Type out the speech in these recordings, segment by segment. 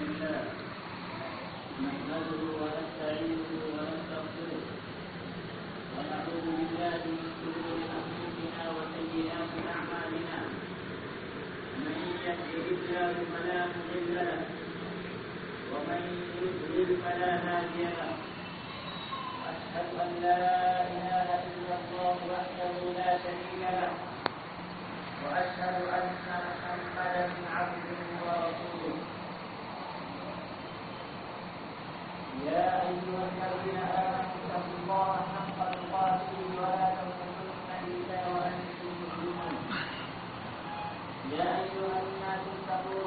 لله نحمده محمدا عبده ورسوله يا ايها الذين امنوا اتقوا الله حق تقاته ولا تموتن الا وانتم مسلمون يا ايها الناس اتقوا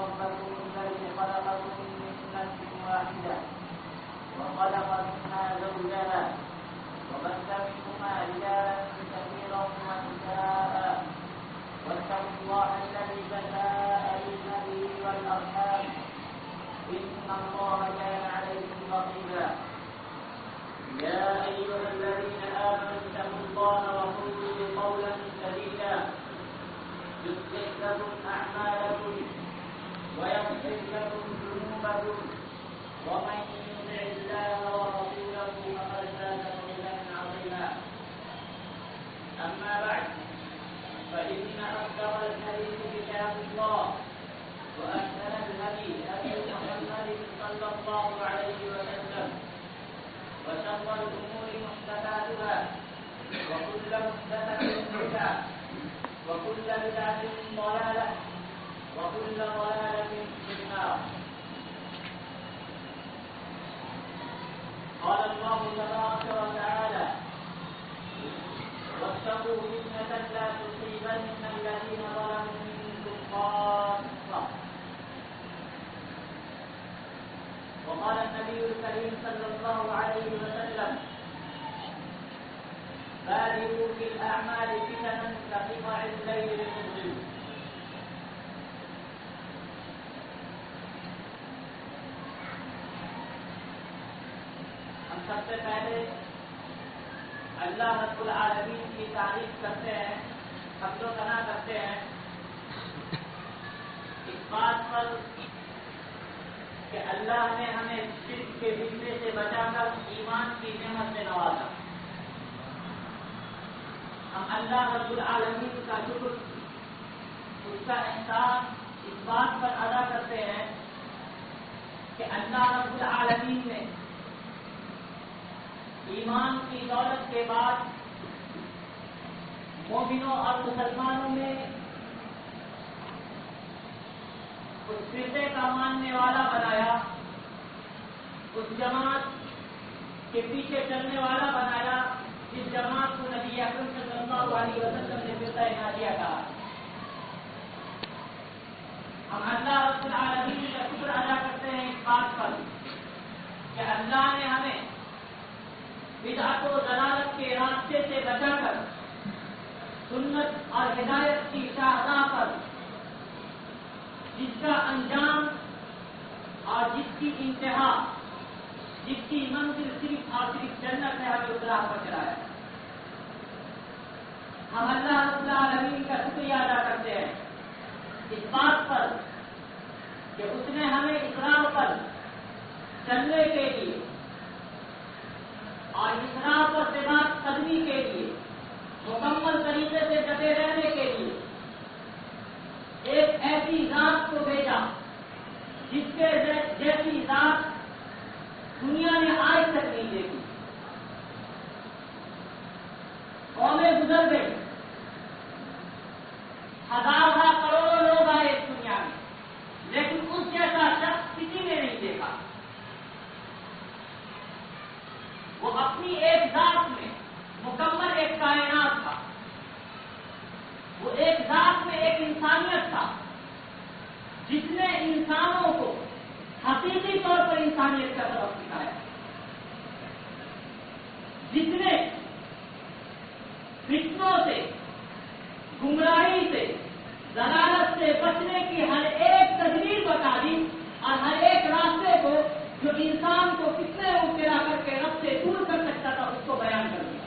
ربكم الذي الله الذي تساءلون به والارحام ان الله كان عليكم رقيبا. يا ايها الذين امنوا اتقوا الله وقولوا قولا سديدا. يصلح لكم اعمالكم ويغفر لكم ذنوبكم. ومن يطع الله ورسوله فقد فاز فوزا عظيما. اما بعد، فإن أصدق الحديث كتاب الله وأحسن الهدي هدي محمد صلى الله عليه وسلم. وشر الأمور محدثاتها، وكل محدثة بدعة، وكل بدعة ضلالة، وكل ضلالة في النار. قال الله تبارك وتعالى واتقوا فتنة لا تصيبن الذين ظلموا منكم خاصة. وقال النبي الكريم صلى الله عليه وسلم بادروا في الأعمال فتنا كقطع الليل المظلم ہم سب سے پہلے اللہ رب العالمین کی تعریف کرتے ہیں حمد و ثنا کرتے ہیں، اس بات پر کہ اللہ نے ہمیں شرک کے بجلے سے بچا کر ایمان کی نعمت سے نوازا۔ ہم اللہ رب العالمین کا شکر، اس کا احساس اس بات پر ادا کرتے ہیں کہ اللہ رب العالمین نے ایمان کی دولت کے بعد مومنوں اور مسلمانوں میں اس فرقے کا ماننے والا بنایا، اس جماعت کے پیچھے چلنے والا بنایا، جس جماعت کو نبی اکرم صلی اللہ علیہ وسلم نے فرقہ نادیہ کہا ہم اللہ رب العالمین کا شکر ادا کرتے ہیں اس بات پر کہ اللہ نے ہمیں بدعت و ضلالت کے راستے سے بچا کر سنت اور ہدایت کی شاہدہ پر جس کا انجام اور جس کی انتہا، جس کی منزل صرف اور صرف جنت ہے، ہمیں اترا پر چلایا ہم اللہ رب العالمین کا شکریہ ادا کرتے ہیں اس بات پر کہ اس نے ہمیں اسلام پر چلنے کے لیے اور اسراف اور دماغ قدمی کے لیے مکمل طریقے سے ڈٹے رہنے کے لیے ایک ایسی ذات کو بھیجا، جس کے جیسی ذات دنیا نے آج تک نہیں دیکھی۔ قومیں گزر گئی ہزار ہزار کروڑوں لوگ آئے اس دنیا میں، لیکن اس جیسا شخص کسی نے نہیں دیکھا۔ وہ اپنی ایک ذات میں مکمل ایک کائنات تھا۔ وہ ایک ذات میں ایک انسانیت تھا۔ جس نے انسانوں کو حقیقی طور پر انسانیت کا سبق سکھایا۔ جس نے فتنوں سے، گمراہی سے، ضلالت سے بچنے کی ہر ایک تجویز بتا دی اور ہر ایک راستے کو جو انسان کو کتنے مبتلا کر کے رب سے دور کر سکتا تھا، اس کو بیان کر دیا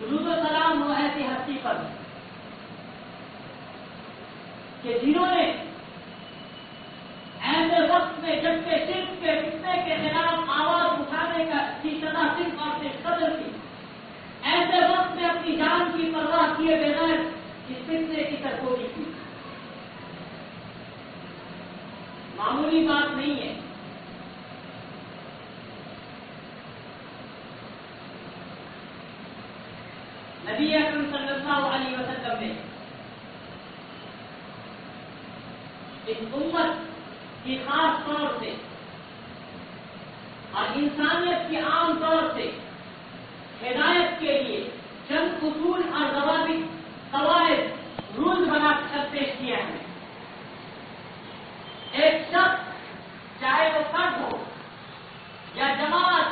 درود و سلام ہو ایسی ہستی پر کہ جنہوں نے ایسے وقت میں جب کے صرف کے فتنے کے خلاف آواز اٹھانے کا کی سزا صرف اور صرف قدر کی، ایسے وقت میں اپنی جان کی پرواہ کیے بغیر اس فتنے کی سرگوئی کی۔ معمولی بات نہیں ہے۔ نبی اکرم صلی اللہ علیہ وسلم نے اس امت کی خاص طور سے اور انسانیت کی عام طور سے ہدایت کے لیے چند اصول اور ضوابط قواعد رول بنا کر پیش کیا ہے۔ ایک شخص چاہے وہ فرد ہو یا جماعت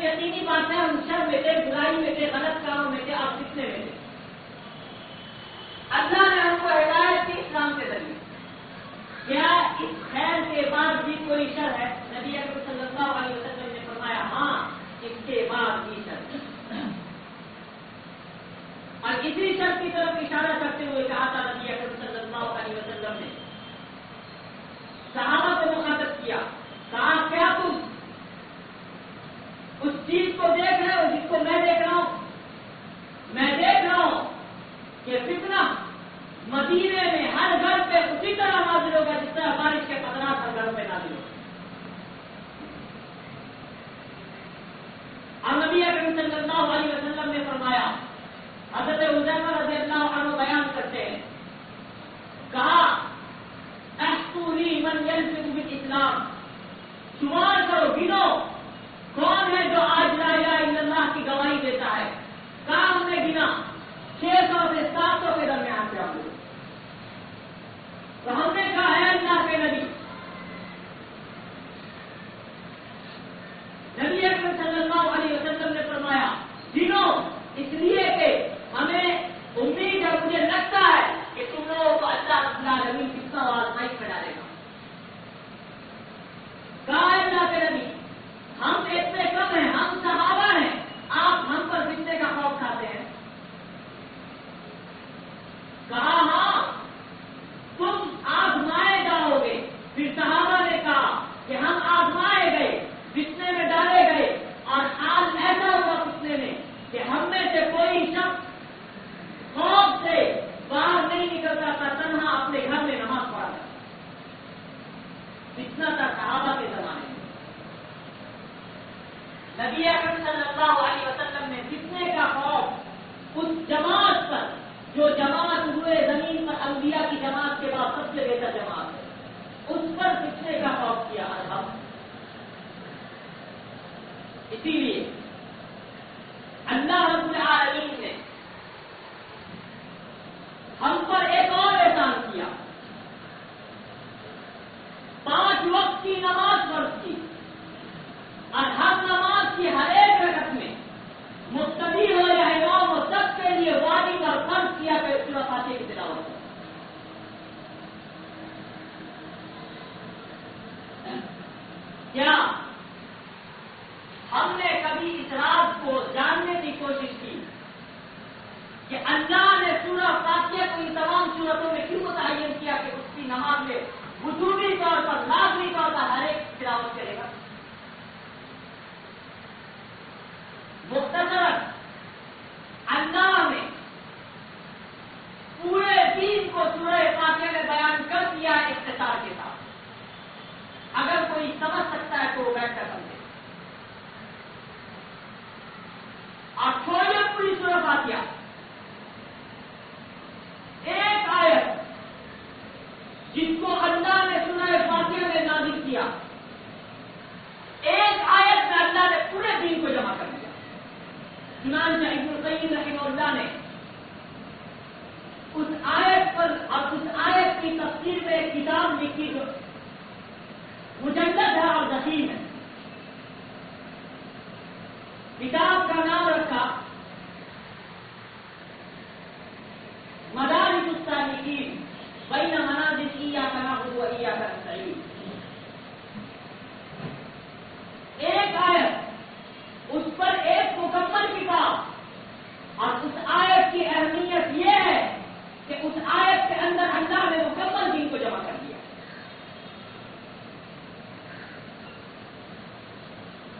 تو یقینی بات ہے ہم شر میں تھے برائی میں تھے غلط کاموں میں تھے اور فتنے میں تھے اللہ نے ہم کو ہدایت کی اسلام کے ذریعے۔ کیا اس خیر کے بعد بھی کوئی شر ہے؟ نبی اکبر صلی اللہ علیہ وسلم نے فرمایا ہاں اس کے بعد بھی شر۔ اور اسی شر کی طرف اشارہ کرتے ہوئے کہا تھا نبی اکبر صلی اللہ علیہ وسلم نے۔ صحابہ کو مخاطب کیا، کہا کیا تم اس چیز کو دیکھ رہے ہو جس کو میں دیکھ رہا ہوں۔ میں دیکھ رہا ہوں کہ فتنہ مدینے میں ہر گھر پہ اسی طرح نازل ہوگا جس طرح بارش کے قطرات ہر گھر پہ نازل ہوگا۔ اور نبی اکرم صلی اللہ علیہ وسلم نے فرمایا، حضرت حضیفہ رضی اللہ عنہ بیان کرتے ہیں، کہا احسوری من یلزم بالاسلام، شمار کرو، گنو۔ کون ہے جو آج لا الہ الا اللہ کی گواہی دیتا ہے؟ کام ہم نے گنا چھ سو سے سات سو کے درمیان سے ہوگا لوگ تو ہم نے کہا ہے اللہ کے نبی نبی اکرم صلی اللہ علیہ وسلم نے فرمایا جنہوں اس لیے کہ ہمیں امید ہے مجھے لگتا ہے کہ تم لوگوں کو اللہ رب العالمین کتنا آزمائش میں ڈالے گا کہا ہے اللہ کے نبی ہم اتنے کم ہیں ہم صحابہ ہیں آپ ہم پر فتنے کا خوف کھاتے ہیں فتنہ تھا صحابہ کے زمانے میں نبی اکرم صلی اللہ علیہ وسلم نے فتنے کا خوف اس جماعت پر جو جماعت ہوئے زمین پر انبیاء کی جماعت کے بعد سب سے بہتر جماعت ہے اس پر فتنے کا خوف کیا ہم اسی لیے اللہ رب العالمین نے ہم پر ایک اور احسان کیا پانچ وقت کی نماز فرض کی اور ہر نماز کی ہر ایک رقط میں مستقبل ہو یا امام و سب کے لیے واجب اور فرض کیا کہ سورہ فاتحہ کی تلاوت کیا ہم نے کبھی اس راز کو جاننے کی کوشش کی کہ اللہ نے سورہ فاتحہ کو ان تمام صورتوں میں کیوں متعین کیا کہ اس کی نماز میں وجوبی طور پر لازمی طور پر ہر ایک تلاوت کرے گا مختصر اللہ نے پورے دین کو سورہ فاتحہ میں بیان کر دیا اختصار کے ساتھ اگر کوئی سمجھ سکتا ہے تو وہ بیٹھ کر سمجھے اور چھوڑیے پوری سورہ فاتحہ ایک آیت جس کو اللہ نے سورہ فاتحہ میں نازل کیا ایک آیت میں اللہ نے پورے دین کو جمع کر دیا چنانچہ ابن القیم رحمہ اللہ نے۔ اس آیت پر اور اس آیت کی تفسیر میں ایک کتاب لکھی جو مجدد ہے اور ذخیم ہے۔ کتاب کا نام رکھا۔ مدارس السالکین۔ بین منازل ایاک نعبد و ایاک نستعین۔ ایک آیت اس پر ایک مکمل کتاب اور اس آیت کی اہمیت یہ ہے کہ اس آیت کے اندر اللہ نے مکمل دین کو جمع کر دیا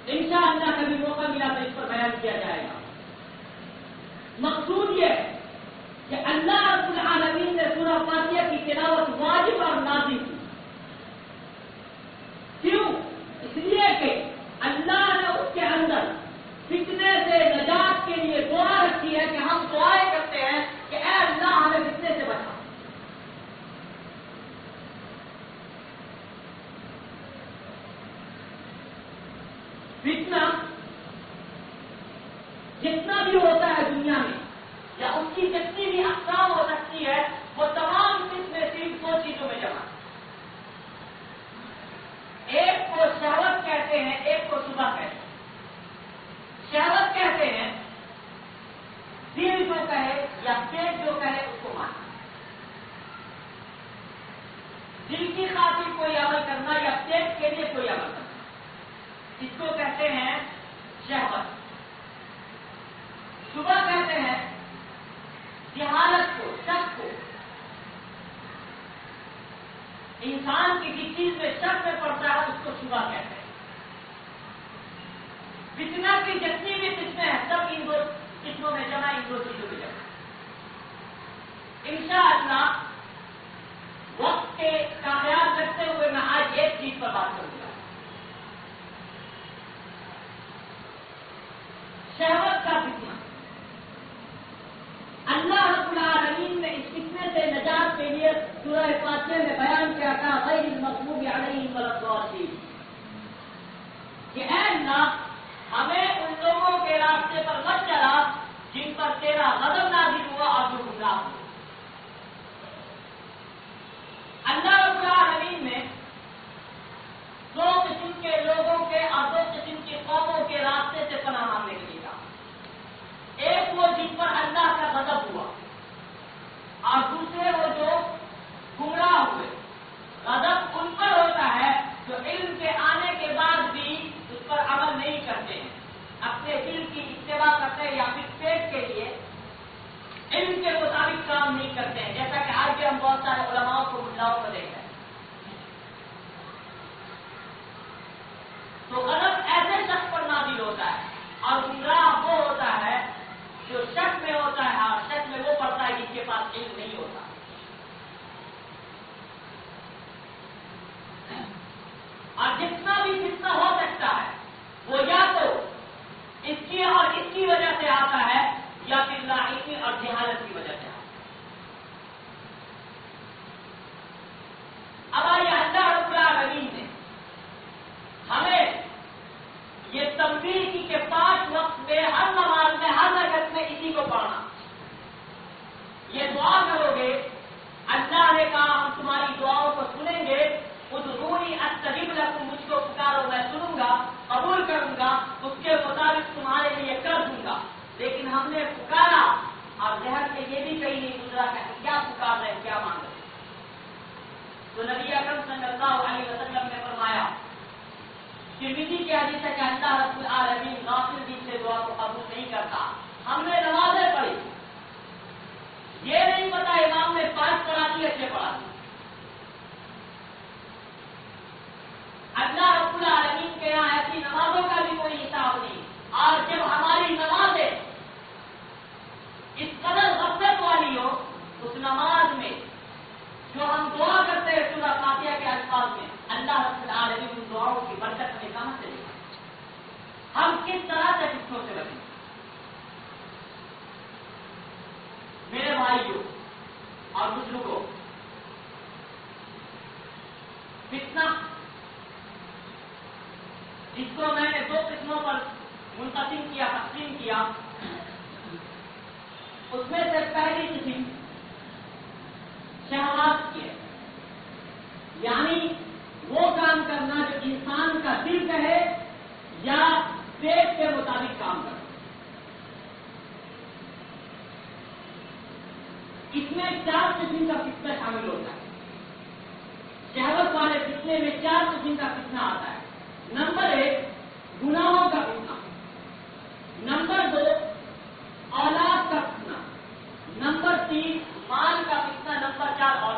انشاء اللہ کبھی موقع ملا تو اس پر بیان کیا جائے گا۔ مقصود یہ ہے کہ اللہ رب العالمین نے سورہ فاتحہ کی تلاوت واجب اور نازی کی۔ کیوں؟ اس لیے کہ اللہ نے اس کے اندر فتنے سے کی ہے کہ ہم دعائیں کرتے ہیں کہ اے اللہ ہمیں فتنے سے بچا۔ فتنا جتنا بھی ہوتا ہے دنیا میں، یا اس کی جتنی بھی اقسام ہو سکتی ہے وہ تمام فتنے صرف دو چیزوں میں جمع ایک کو شہوت کہتے ہیں ایک کو صبح کہتے ہیں شہوت کہتے ہیں دل جو کہے یا پیٹ جو کہے اس کو ماننا دل کی خاطر کوئی عمل کرنا یا پیٹ کے لیے کوئی عمل کرنا۔ اس کو کہتے ہیں شہوت۔ صبح کہتے ہیں جہالت کو، شک کو۔ انسان کی جس چیز میں شک میں پڑتا ہے، اس کو صبح کہتے ہیں۔ فتنا کی جتنی بھی قسمیں ہیں، سب ان دو قسموں میں جمع، ان دو چیزوں میں جمع۔ ان شاء اللہ وقت کے کا خیال رکھتے ہوئے میں آج ایک چیز پر بات کروں گا۔ شہوت کا فتنہ۔ اللہ رب العالمین نے اس فتنے سے نجات کے لیے سورہ فاتحہ میں بیان کیا تھا، غیر المقبوب علیہم والضالین کہ اے اللہ اور جتنا بھی فتنہ ہو سکتا ہے، وہ یا تو اس کی اور اس کی وجہ سے آتا ہے یا پھر ہم کس طرح سے رشتوں سے بچیں میرے بھائیوں اور بزرگوں کتنا جس کو میں نے دو قسموں پر منتقل کیا، تقسیم کیا، اس میں سے پہلی قسم شہباد میں چار قسم کا فتنا شامل ہوتا ہے۔ شہرت والے فتنے میں چار قسم کا فتنا آتا ہے۔ نمبر ایک، گناہوں کا فتنا نمبر دو، اولاد کا فتنا نمبر تین، مال کا فتنا نمبر چار اور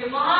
کہ وہاں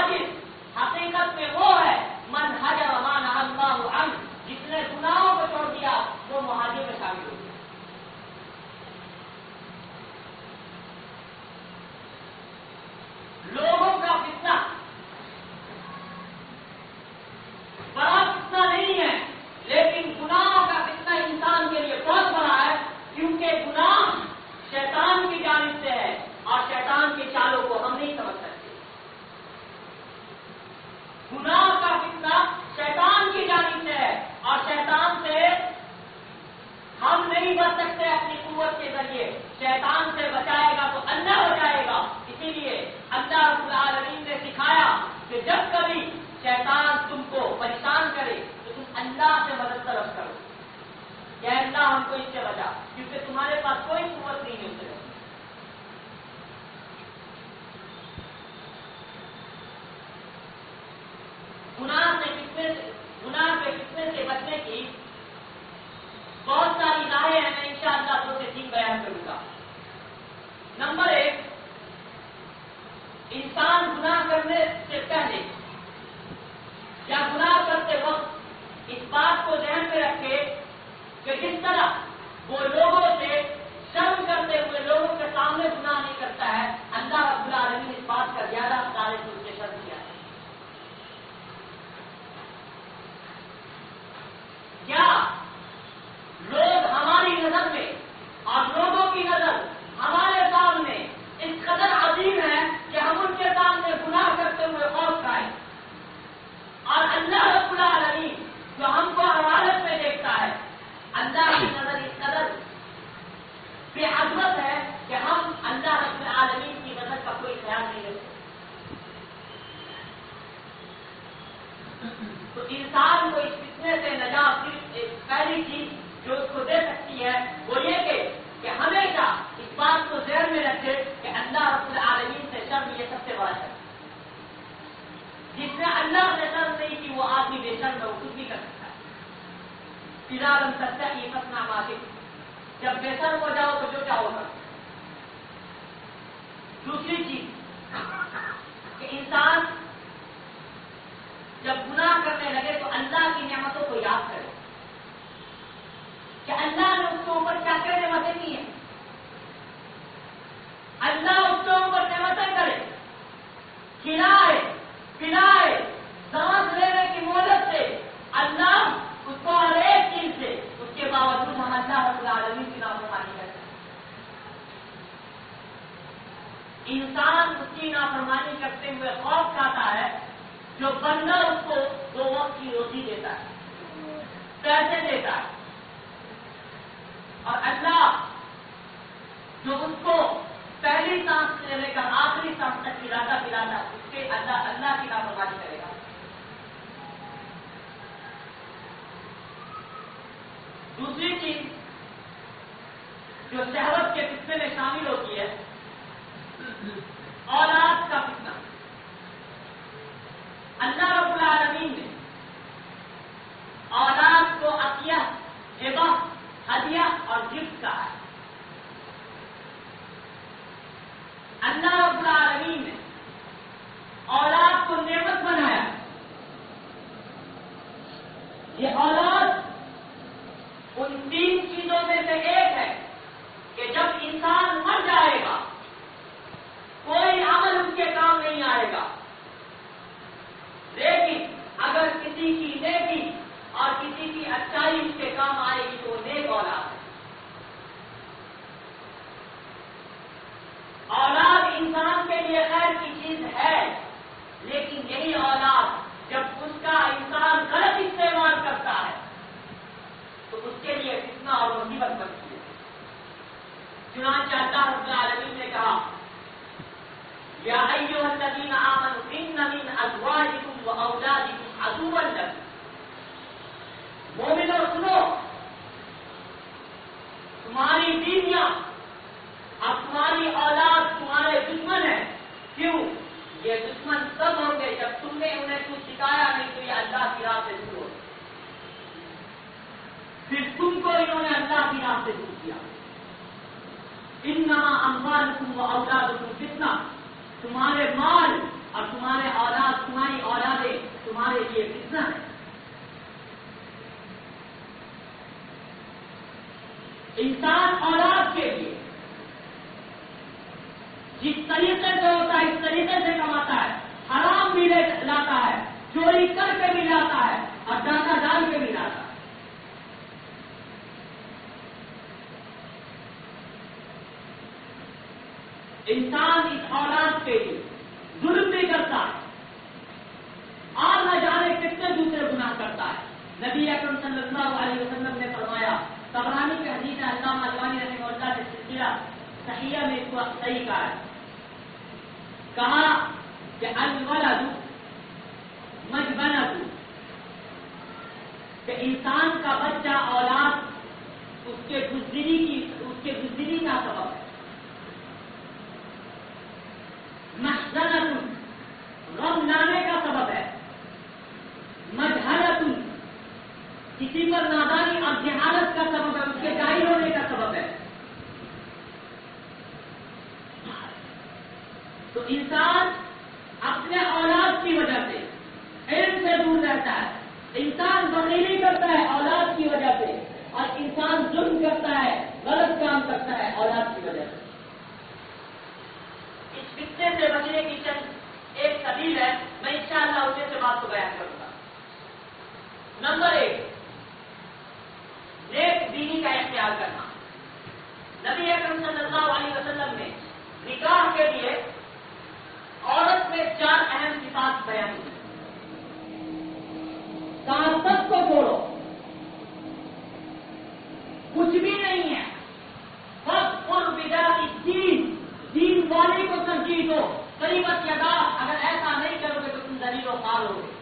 جس طرح وہ لوگوں سے شرم کرتے ہوئے لوگوں کے سامنے گناہ نہیں کرتا ہے اللہ رب العالمین اس بات کا زیادہ تعریف اس سے شرم کیا ہے کیا لوگ ہماری نظر میں اور لوگوں کی نظر ہمارے سامنے اس قدر عظیم ہے کہ ہم ان کے سامنے گناہ کرتے ہوئے خوف کھائیں اور اللہ رب العالمین جو ہم کو عدالت میں دیکھتا ہے اللہ کی نظر اس قدر بے عظمت ہے کہ ہم اللہ رب العالمین کی نظر کا کوئی خیال نہیں رکھتے تو انسان کو اس فتنے سے نجات صرف ایک پہلی چیز جو اس کو دے سکتی ہے وہ یہ کہ کہ ہمیشہ اس بات کو ذہن میں رکھے کہ اللہ رب العالمین سے شرم یہ سب سے بڑا شرم جس نے اللہ سے شرم نہیں کی وہ آدمی بے شرم ہے وہ کچھ بھی کر سکتا ہے فی سچا یہ فتنا واقف جب بے شرم ہو جاؤ تو جو چاہو کر دوسری چیز، کہ انسان جب گناہ کرنے لگے تو اللہ کی نعمتوں کو یاد کرے۔ کہ اللہ نے اس کے اوپر کیا کیا نعمتیں کی ہیں؟ اللہ اس کے اوپر نعمتیں کرے۔ کھلائے پلائے سانس لینے کی مدد سے اللہ اس کو ہر ایک چیز سے اس کے باوجود ہم اللہ رب العالمین کی نافرمانی کرتے ہیں۔ انسان اس کی نافرمانی کرتے ہوئے خوف کھاتا ہے، جو بندہ اس کو دو وقت کی روزی دیتا ہے، پیسے دیتا ہے۔ اور اللہ جو اس کو پہلی سانس سے لے کر آخری سانس تک پلاتا پلاتا اس کے اللہ اللہ کی لاپرواہی کرے گا۔ دوسری چیز جو شہوت کے قصے میں شامل ہوتی ہے اولاد کا فتنہ۔ اللہ رب العالمین نے اولاد کو عطیہ ہبا ہدیہ اور گفٹ کا ہے اللہ رب العالمین نے اولاد کو نعمت بنایا یہ اولاد ان تین چیزوں میں سے ایک ہے کہ جب انسان مر جائے گا کوئی عمل اس کے کام نہیں آئے گا لیکن اگر کسی کی نیکی اور کسی کی اچائی اس کے کام آئے گی تو نیک اولاد ہے اولاد انسان کے لیے خیر کی چیز ہے لیکن یہی اولاد جب اس کا انسان غلط استعمال کرتا ہے تو اس کے لیے کتنا اور مصیبت بنتی ہے چنانچہ اللہ رب العالمین نے کہا یا ایوہ الذین آمنوا ان من ازواجکم و اولادکم عدوا لکم مومنوں سنو تمہاری بیویاں اب تمہاری اولاد تمہارے دشمن ہے کیوں یہ دشمن سب ہوں گے جب تم نے انہیں کچھ سکھایا نہیں تو یہ اللہ کی راہ سے دور ہو پھر تم کو انہوں نے سے دور کیا ان نما تم اولاد تم کتنا تمہارے مال اور تمہارے اولاد، تمہاری اولادیں تمہارے لیے کتنا ہے انسان اولاد کے لیے جس طریقے سے ہوتا ہے، اس طریقے سے کماتا ہے۔ حرام بھی لاتا ہے، چوری کر کے بھی لاتا ہے اور ڈاکہ ڈال کے بھی لاتا ہے۔ انسان اس اولاد کے لیے ظلم بھی کرتا ہے۔ اور نہ جانے کتنے دوسرے گناہ کرتا ہے۔ نبی اکرم صلی اللہ علیہ وسلم نے فرمایا، تبرانی کے حدیث اللہ علوانی رحمہ اللہ نے سلسلہ صحیح میں اس کو صحیح کہا ہے۔ کہا کہ الولد مجبنت کہ انسان کا بچہ اولاد، اس کے گزری کی، اس کے گزری کا سبب ہے۔ کسی پر نادانی اور جہالت کا سبب ہے، اس کے جاہل ہونے کا سبب ہے۔ تو انسان اپنے اولاد کی وجہ سے علم سے دور رہتا ہے۔ انسان بکیلی کرتا ہے اولاد کی وجہ سے، اور انسان ظلم کرتا ہے، غلط کام کرتا ہے اولاد کی وجہ سے۔ اس فکنے سے بچنے کی چند ایک سبیل ہے، میں انشاءاللہ شاء اللہ اسے سے بات کو بیان کروں گا۔ نمبر ایک اختیار کرنا۔ نبی اکرم صلی اللہ علیہ وسلم نے نکاح کے لیے عورت میں چار اہم صفات بیان کی۔ سب کو چھوڑو۔ کچھ بھی نہیں ہے۔ بس اور بدا کی چیز۔ دین والے کو سمجھی دو قریبت یا اگر ایسا نہیں کرو گے تو تم دلیل و پال گے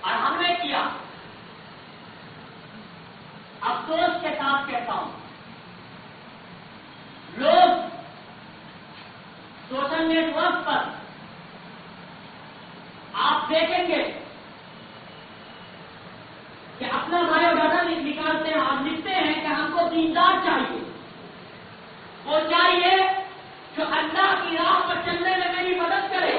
اور ہم نے کیا افسوس کہتا ہوں لوگ سوشل نیٹ ورک پر آپ دیکھیں گے کہ اپنا بایو ڈاٹا نکالتے ہیں آپ لکھتے ہیں کہ ہم کو دیندار چاہیے وہ چاہیے جو اللہ کی راہ پر چلنے میں میری مدد کرے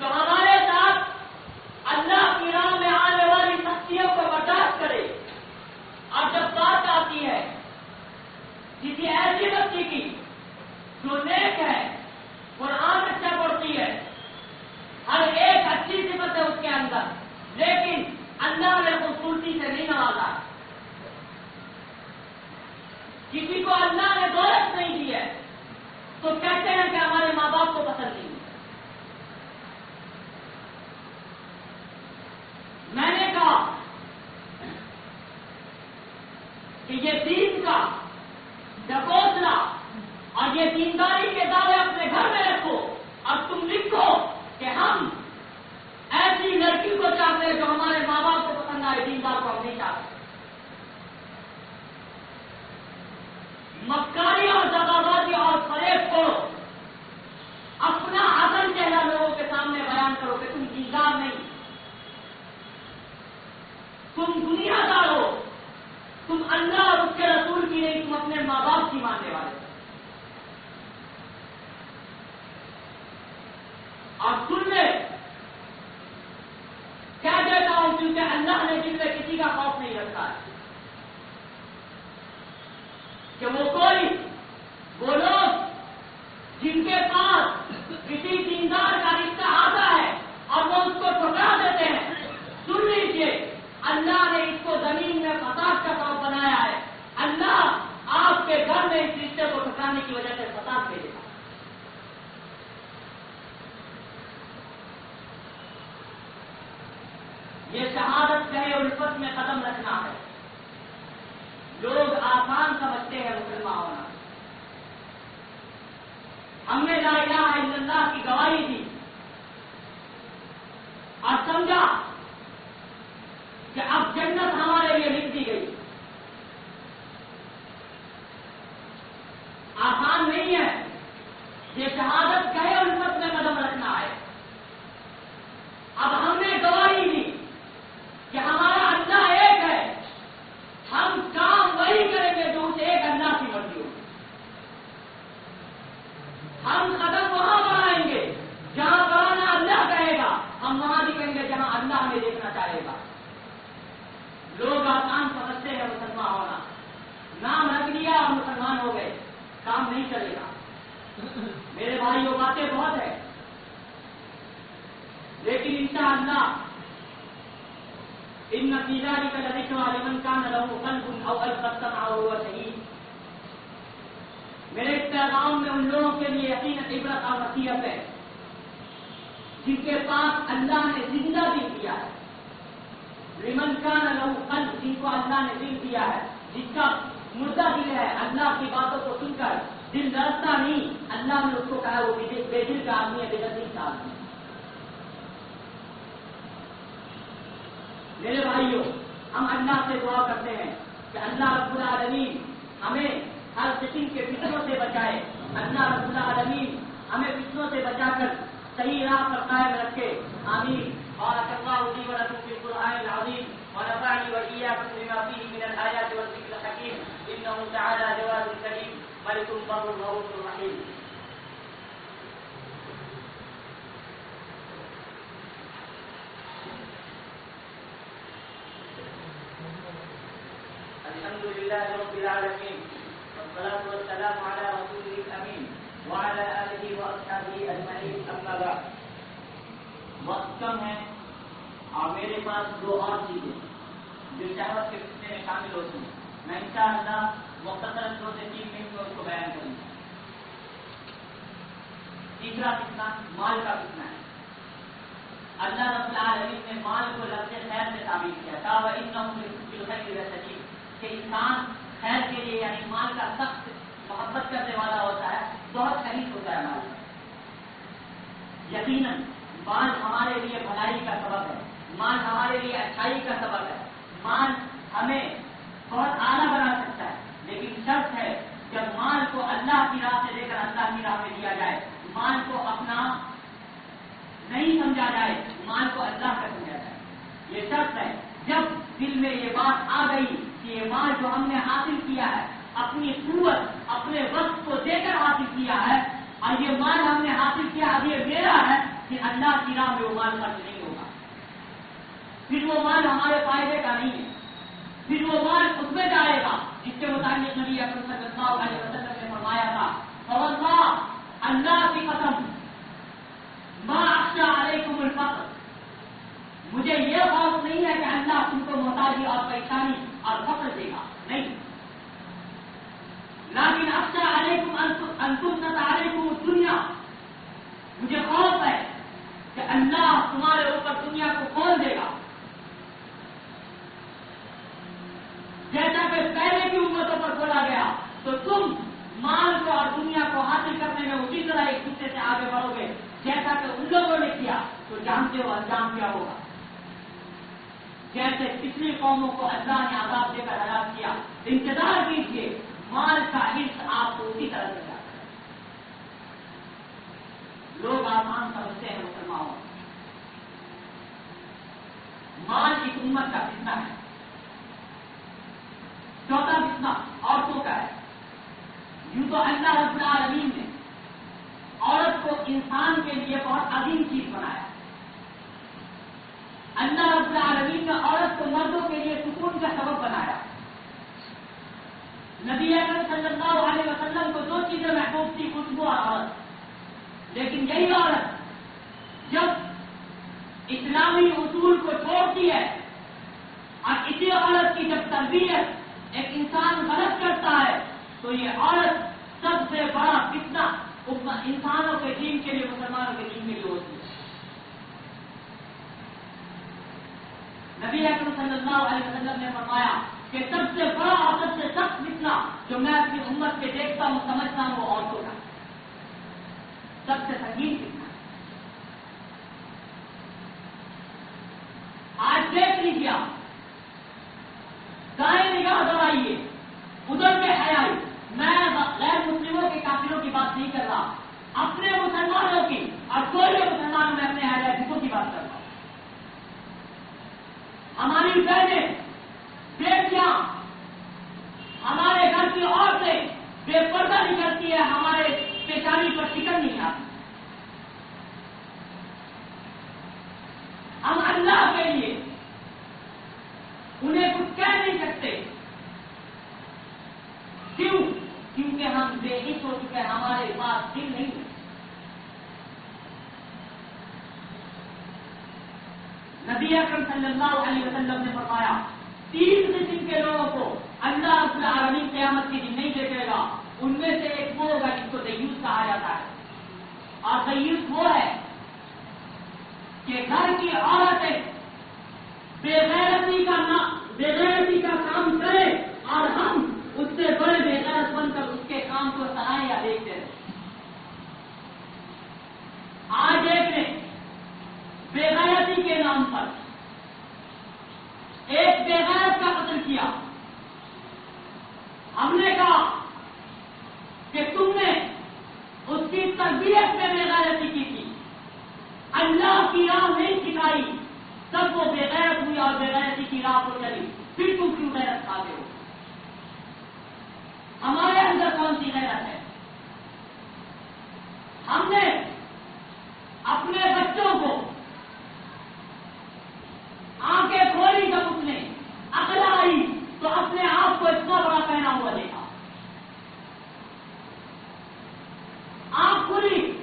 جو ہمارے ساتھ اللہ کی راہ میں آنے والی شخصیوں کو برداشت کرے اور جب بات آتی ہے کسی ایسی بچی کی جو نیک ہے قرآن اچھا پڑتی ہے ہر ایک اچھی صفت ہے اس کے اندر لیکن اللہ نے خوبصورتی سے نہیں نوازا کسی کو اللہ نے دولت نہیں دی ہے تو کہتے ہیں کہ ہمارے ماں باپ کو پسند نہیں میں نے کہا کہ یہ دین کا ڈکوسلا اور یہ دینداری کے دعوے اپنے گھر میں رکھو۔ اور تم لکھو کہ ہم ایسی لڑکی کو چاہتے ہیں جو ہمارے ماں باپ کو پسند آئے، دیندار کو ہم نہیں چاہتے مکاری اور دبابازی اور فریب کو اپنا اصل چہرہ لوگوں کے سامنے بیان کرو کہ تم دیندار نہیں۔ تم دنیا دار ہو۔ تم اللہ اور اس کے رسول کی نہیں، تم اپنے ماں باپ کی ماننے والے اور سن لے کیا کہتا ہوں کیونکہ اللہ نے جن میں کسی کا خوف نہیں رکھا ہے؟ کہ وہ کوئی، وہ لوگ جن کے پاس کسی دیندار کا رشتہ آتا ہے اور وہ اس کو ٹھکرا دیتے ہیں، سن لیجیے اللہ نے اس کو زمین میں فساد کا کام بنایا ہے۔ اللہ آپ کے گھر میں اس رشتے کو ٹھکرانے کی وجہ سے فساد بھیجے گا یہ شہادت کہے الفت میں قدم رکھنا ہے۔ لوگ آسان سمجھتے ہیں مسلمان ہونا ہم نے لا الہ الا اللہ کی گواہی دی۔ اور سمجھا کہ اب جنت ہمارے لیے لکھ دی گئی۔ آسان نہیں ہے۔ یہ شہادت کہے الفت میں قدم رکھنا ہے اب ہم نے گواہی دی کہ ہمارا اللہ ایک ہے ہم کام وہی کریں گے جو اسے ایک اللہ کی مرضی ہوگی ہم قدم وہاں بڑھائیں گے جہاں بڑھانا اللہ کہے گا ہم وہاں دکھیں گے جہاں اللہ ہمیں دیکھنا چاہے گا لوگ آسان سمجھتے ہیں مسلمان ہونا نام رکھ لیا اور مسلمان ہو گئے کام نہیں چلے گا میرے بھائی وہ باتیں بہت ہے لیکن انشاءاللہ ان نتیجہ کا لڑکے والے من کا نہ رہو کل کن اول میرے پیغام میں ان لوگوں کے لیے یقین عبرت اور نصیحت ہے۔ جن کے پاس اللہ نے زندہ دل دیا ہے۔ ریمن کا نہ رہو کل جن کو اللہ نے دل دیا ہے۔ جس کا مردہ دل ہے، اللہ کی باتوں کو سن کر دل ڈرتا نہیں، اللہ نے اس کو کہا وہ بے دل کا آدمی ہے، بے دل کا آدمی ہے۔ میرے بھائیوں، ہم اللہ سے دعا کرتے ہیں کہ اللہ رب العالمین ہمیں ہر قسم کے فطروں سے بچائے۔ اللہ رب العالمین ہمیں فطروں سے بچا کر صحیح راہ پر قائم رکھے۔ آمین۔ اور اللہ علی و رسول فی القرآن العظیم ونفعني وإياكم بما فيه من الآيات والذكر الحكيم إنه تعالى جواد كريم ملك بر رؤوف رحيم الحمد لله رب العالمين. والصلاة والسلام على رسوله الأمين. وعلى آله وأصحابه أجمعين، أما بعد. وقت کم ہے، اور میرے پاس دو اور چیزیں جو شہرت کے فتنے میں شامل ہوتی ہیں میں ان شاء اللہ مختصر دو سے تین منٹ میں اس کو بیان کروں گا۔ تیسرا کتنا مال کا کتنا ہے۔ اللہ رب العالمین نے مال کو لفظ خیر سے تعبیر کیا۔ تھا وہ ان سچی کہ انسان خیر کے لیے یعنی مال کا سخت محبت کرنے والا ہوتا ہے، بہت خرید ہوتا ہے مال۔ یقیناً مال ہمارے لیے بھلائی کا سبب ہے، مال ہمارے لیے اچھائی کا سبب ہے۔ مال ہمیں بہت اعلیٰ بنا سکتا ہے، لیکن شرط ہے جب مال کو اللہ کی راہ سے لے کر اللہ کی راہ میں دیا جائے، مال کو اپنا نہیں سمجھا جائے، مال کو اللہ کا سمجھا جائے۔ یہ شرط ہے۔ جب دل میں یہ بات آ گئی کہ یہ جو ہم نے حاصل کیا ہے، اپنی قوت، اپنے وقت کو دے کر حاصل کیا ہے، اور یہ مال ہم نے حاصل کیا، اب یہ میرا ہے کہ اللہ کی راہ میں وہ مال خرچ نہیں ہوگا۔ پھر وہ مال ہمارے فائدے کا نہیں ہے۔ پھر وہ مال اس میں جائے گا، جس کے مطابق نبی اکرم صلی اللہ علیہ وسلم نے فرمایا تھا۔ اور اللہ اللہ کی قسم ماں اکشا علیکم الفقر۔ مجھے یہ خوف نہیں ہے کہ اللہ تم کو محتاجی اور پریشانی اور فخر دے گا۔ نہیں۔ لیکن اکشا علیکم انتم علیکم دنیا مجھے خوف ہے کہ اللہ تمہارے اوپر دنیا کو کھول دے گا۔ جیسا کہ پہلے کی امتوں پر کھولا گیا، تو تم مال کو اور دنیا کو حاصل کرنے میں اسی طرح ایک دوسرے سے آگے بڑھو گے۔ جیسا کہ ان لوگوں نے کیا، تو جانتے ہو انجام کیا ہوگا۔ جیسے پچھلی قوموں کو اللہ نے آزاد دے کر ہلاک کیا، انتظار کیجیے مال کا حص آپ کو اسی طرح سے جاتا ہے۔ لوگ آسان سمجھتے ہیں مسلمانوں مال ایک امت کا کتنا ہے۔ چوتھا کتنا عورتوں کا ہے۔ یوں تو اللہ رب العالمین نے عورت کو انسان کے لیے بہت عظیم چیز بنایا۔ اللہ رب العالمین نے عورت کو مردوں کے لیے سکون کا سبب بنایا۔ نبی اکرم صلی اللہ علیہ وسلم کو دو چیزیں محبوب تھی خوشبو اور عورت۔ لیکن یہی عورت جب اسلامی اصول کو چھوڑتی ہے اور اسی عورت کی جب تربیت ایک انسان غلط کرتا ہے، تو یہ عورت سب سے بڑا کتنا انسانوں کے دین کے لیے، مسلمانوں کے دین کے لیے ہوتی ہے۔ نبی اکرم صلی اللہ علیہ وسلم نے فرمایا کہ سب سے بڑا اور سب سے سخت فتنا جو میں اپنی امت کے دیکھتا ہوں، سمجھتا ہوں، وہ عورتوں کا سب سے سنگین فتنا آج دیکھ لیجیے آپ۔ دائیں نگاہ دوڑائیے ادھر کے حیائی میں غیر مسلموں کے کافروں کی بات نہیں کر رہا۔ اپنے مسلمانوں کی اور کوئی مسلمان میں اپنے حیائی کی بات کر رہا۔ ہماری بہنیں بیٹیاں ہمارے گھر کی عورتیں بے پردہ نہیں کرتی ہے ہمارے پیشانی پر شکر نہیں آتی۔ ہم اللہ کے لیے انہیں کچھ کہہ نہیں سکتے۔ کیوں؟ کیونکہ ہم بے حص ہو چکے ہمارے پاس دل نہیں ہے۔ نبی اکرم صلی اللہ علیہ وسلم نے فرمایا، تین قسم کے لوگوں کو اللہ رب العالمین قیامت کے دن نہیں دیکھے گا۔ ان میں سے ایک وہ ہوگا جس کو دیوس کہا جاتا ہے۔ اور دیوس وہ ہے کہ گھر کی عورتیں بےغیرتی کا بےغیرتی کا کام کرے اور ہم اس سے بڑے بےغیرت بن کر اس کے کام کو سنائے یا دیکھتے رہے آج ایک نے بےغیرتی کے نام پر۔ ایک بےغیرت کا قتل کیا۔ ہم نے کہا کہ تم نے اس کی تربیت میں بےغیرتی کی تھی۔ اللہ کی راہ نہیں سکھائی تب وہ بےغیرت ہوئی اور بےغیرتی کی راہ کو چلی۔ پھر تم کیوں غیرت کھاتے ہو؟ ہمارے اندر کون سی غیرت ہے؟ ہم نے اپنے بچوں کو آنکھیں کھولی جب اس نے اکلا آئی تو اپنے آپ کو اتنا بڑا پہنا ہوا دیکھا۔ آنکھ کھلی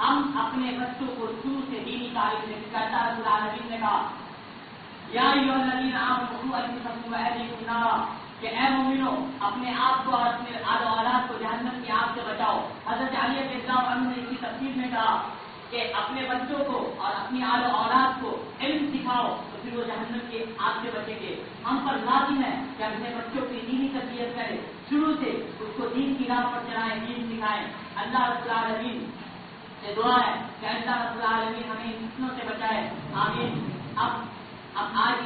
ہم اپنے بچوں کو شروع سے دینی تعلیم میں سکھاتا ہے العالمین نے کہا یا ایھا الذین آمنوا انفسکم واہلیکم نارا کہ اے مومنو، اپنے آپ کو اور اپنے آل و اولاد کو جہنم کی آگ سے بچاؤ۔ حضرت علی رضی اللہ عنہ نے اس کی تفسیر میں کہا کہ اپنے بچوں کو اور اپنی آل و اولاد کو علم سکھاؤ، تو پھر وہ جہنم کی آگ سے بچیں گے۔ ہم پر لازم ہے کہ اپنے بچوں کی دینی تربیت کریں۔ شروع سے اس کو دین کی راہ پر چلائیں، دین سکھائیں۔ اللہ رب العالمین سے دعا ہے کہ اللہ رب العالمین ہمیں ان فتنوں سے بچائے۔ آمین۔ اب اب آج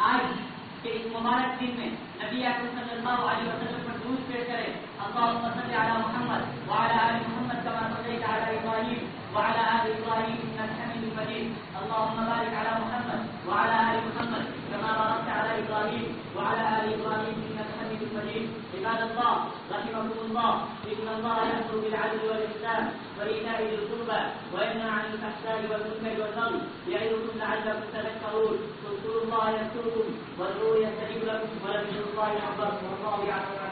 آج کے اس مبارک دن میں نبی اکرم صلی اللہ علیہ وسلم پر دودھ پیش کرے اللهم صل على محمد وعلى ال محمد كما صليت على ابراهيم وعلى ال ابراهيم انك حميد مجيد اللهم بارك على محمد وعلى ال محمد كما باركت على ابراهيم وعلى ال ابراهيم انك المجيد. عباد الله، رحمكم الله. ان الله يامر بالعدل والاحسان وايتاء ذي القربى وينهى عن الفحشاء والمنكر والبغي. يعظكم لعلكم تذكرون. اذكروا الله يذكركم وادعوه يستجيب لكم. ولذكر الله اكبر والله يعلم